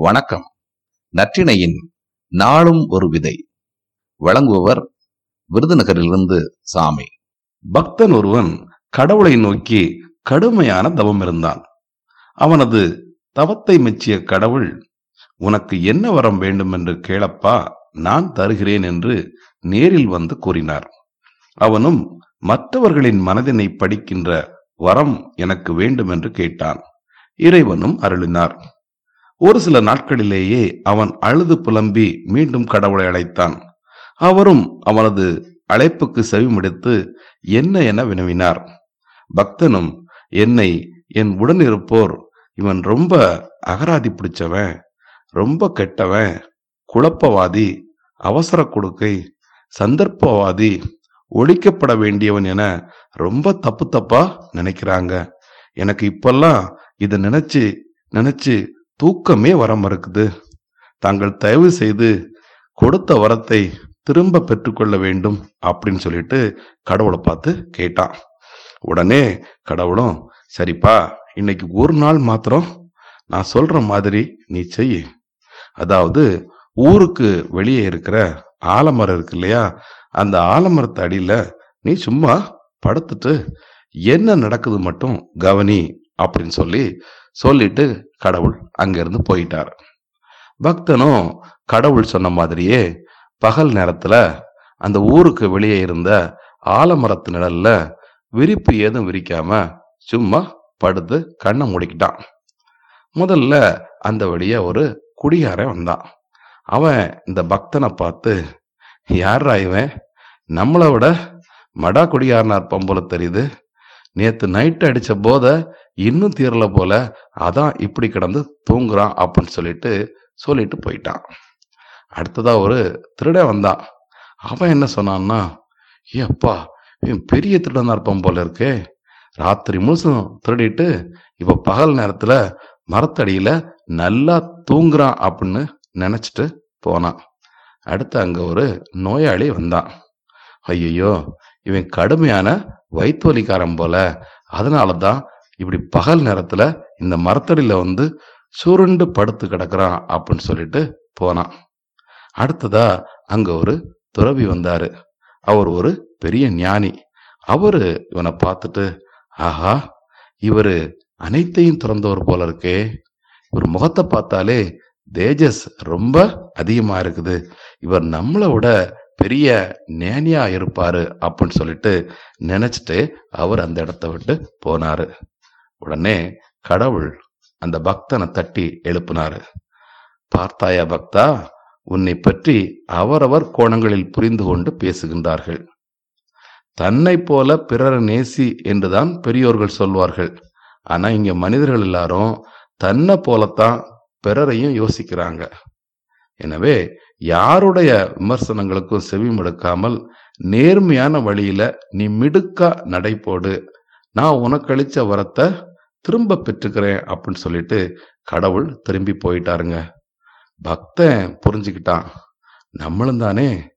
வணக்கம். நற்றிணையின் நாளும் ஒரு விதை. வழங்குபவர் விருதுநகரிலிருந்து சாமி. பக்தன் ஒருவன் கடவுளை நோக்கி கடுமையான தவம் இருந்தான். அவனது தவத்தை மெச்சிய கடவுள் உனக்கு என்ன வரம் வேண்டும் என்று கேளப்பா நான் தருகிறேன் என்று நேரில் வந்து கூறினார். அவனும் மற்றவர்களின் மனதினை படிக்கின்ற வரம் எனக்கு வேண்டும் என்று கேட்டான். இறைவனும் அருளினார். ஒரு சில நாட்களிலேயே அவன் அழுது புலம்பி மீண்டும் கடவுளை அழைத்தான். அவரும் அவனது அழைப்புக்கு செவிமடுத்து என்ன என வினவினார். பக்தனும் என்னை என் உடன் இருப்போர் இவன் ரொம்ப அகராதி பிடிச்சவன் ரொம்ப கெட்டவன் குழப்பவாதி அவசர கொடுக்கை சந்தர்ப்பவாதி ஒழிக்கப்பட வேண்டியவன் என ரொம்ப தப்பு தப்பா நினைக்கிறாங்க. எனக்கு இப்பெல்லாம் இதை நினைச்சு நினைச்சு தூக்கமே வர மறுக்குது தாங்கள் தயவு செய்து கொடுத்த வரத்தை திரும்ப பெற்றுக்கொள்ள வேண்டும் அப்படின்னு சொல்லிட்டு கடவுளை பார்த்து கேட்டான். உடனே கடவுளும் சரிப்பா இன்னைக்கு ஒரு நாள் மாத்திரம் நான் சொல்ற மாதிரி நீ செய். அதாவது ஊருக்கு வெளியே இருக்கிற ஆலமரம் இருக்கு இல்லையா? அந்த ஆலமரத்து அடியில நீ சும்மா படுத்துட்டு என்ன நடக்குது மட்டும் கவனி அப்படின்னு சொல்லி சொல்லிட்டு கடவுள் அங்கிருந்து போயிட்டார். பக்தனும் கடவுள் சொன்ன மாதிரியே பகல் நேரத்துல அந்த ஊருக்கு வெளியே இருந்த ஆலமரத்து நிழல்ல விரிப்பு ஏதும் விரிக்காம சும்மா படுத்து கண்ணை மூடிக்கிட்டான். முதல்ல அந்த வழியா ஒரு குடியாரன் வந்தான். அவன் இந்த பக்தனை பார்த்து யாரா இவன்? நம்மளை விட மடா குடியாரனார் இருப்பான் தெரியுது. நேத்து நைட்டு அடிச்ச போத இன்னும் தீரல போல அதான் இப்படி கிடந்து தூங்குறான் அப்படின்னு சொல்லிட்டு சொல்லிட்டு போயிட்டான். அடுத்ததா ஒரு திருடன் வந்தான் அவன் என்ன சொன்னான்னா ஏ அப்பா இவன் பெரிய திருடனா இருப்பான் போல இருக்கே. ராத்திரி முழுசும் திருடிட்டு இப்ப பகல் நேரத்துல மரத்தடியில நல்லா தூங்குறான் அப்படின்னு நினைச்சிட்டு போனான் அடுத்து அங்க ஒரு நோயாளி வந்தான் ஐயையோ இவன் கடுமையான வயிற்று வலிக்காரன் அதனால தான் இப்படி பகல் நேரத்தில் இந்த மரத்தடியில் வந்து சுருண்டு படுத்து கிடக்குறான் அப்படின்னு சொல்லிட்டு போனான். அடுத்ததா அங்கே ஒரு துறவி வந்தார். அவர் ஒரு பெரிய ஞானி. அவர் இவனை பார்த்துட்டு ஆஹா இவர் அனைத்தையும் திறந்தவர் போல இருக்கே. இவர் முகத்தை பார்த்தாலே தேஜஸ் ரொம்ப அதிகமாக இருக்குது. இவர் நம்மளை விட பெரிய நேனியா இருப்பாரு அப்படின்னு சொல்லிட்டு நினைச்சிட்டு அவர் அந்த இடத்த விட்டு போனாரு. உடனே கடவுள் அந்த பக்தனை தட்டி எழுப்பினாரு. பார்த்தாயா பக்தா உன்னை பற்றி அவரவர் கோணங்களில் புரிந்து கொண்டு பேசுகின்றார்கள். தன்னை போல பிறரை நேசி என்றுதான் பெரியோர்கள் சொல்வார்கள். ஆனா இங்க மனிதர்கள் எல்லாரும் தன்னை போலத்தான் பிறரையும் யோசிக்கிறாங்க. எனவே யாருடைய விமர்சனங்களுக்கும் செவிமடுக்காமல் நேர்மையான வழியில நீ மிடுக்கா நடைபோடு நான் உனக்கு அளிச்ச வரத்தை திரும்ப பெற்றுக்கிறேன் அப்படின்னு சொல்லிட்டு கடவுள் திரும்பி போயிட்டாருங்க. பக்தன் புரிஞ்சுக்கிட்டான். நம்மளும் தானே?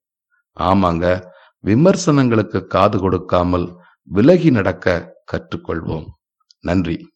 ஆமாங்க. விமர்சனங்களுக்கு காது கொடுக்காமல் விலகி நடக்க கற்றுக்கொள்வோம். நன்றி.